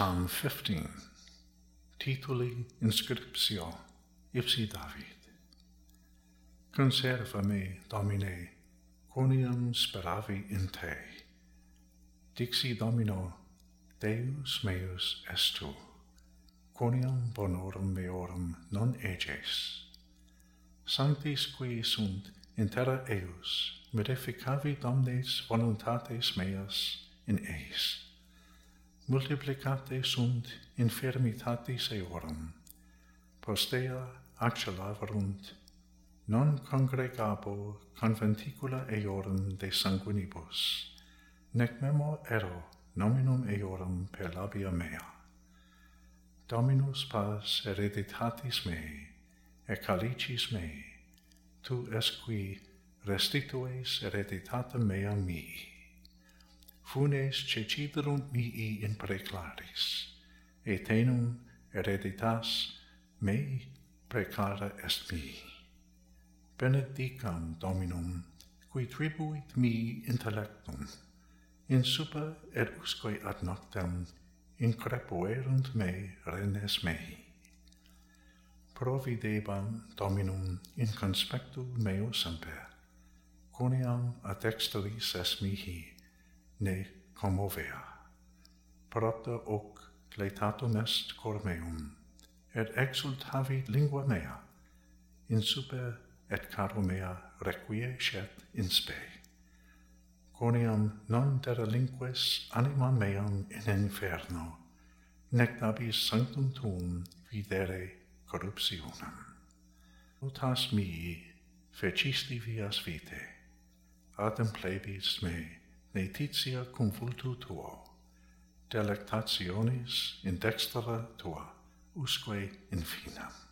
Psalm 15, tituli inscriptio, ipsi David. Conserva me, Domine, coniam speravi in te. Dixi Domino, Deus meus est tu, coniam bonorum meorum non eges. Sanctis qui sunt in terra eus, modificavi domnes voluntates meas in eis multiplicate sunt infirmitatis eorum, postea accelaverunt, non congregabo conventicula eorum de sanguinibus, nec memo ero nominum eorum per labia mea. Dominus pas hereditatis mei, et calicis mei, tu esqui restitues hereditatem meam mihi funes ceciderunt mihi in preclaris, et enum hereditas mei preclara est mihi. Benedicam Dominum, qui tribuit mi intellectum, in super et usque ad noctem increpuerunt me renes mei. Providebam Dominum in conspectu meo semper, coniam ad exteris es mihi, ne commovea. Parata hoc cletatum est cor meum, et exultavi lingua mea, in super et caro mea requiescet in spe. Coniam non derelinques anima meam in inferno, nec abis sanctum tuum videre corruptionem. Utas mii fecisti vias vitae, adem plebis mei, laetitia cum vultu tuo, delectationis in dextra tua, usque infinam.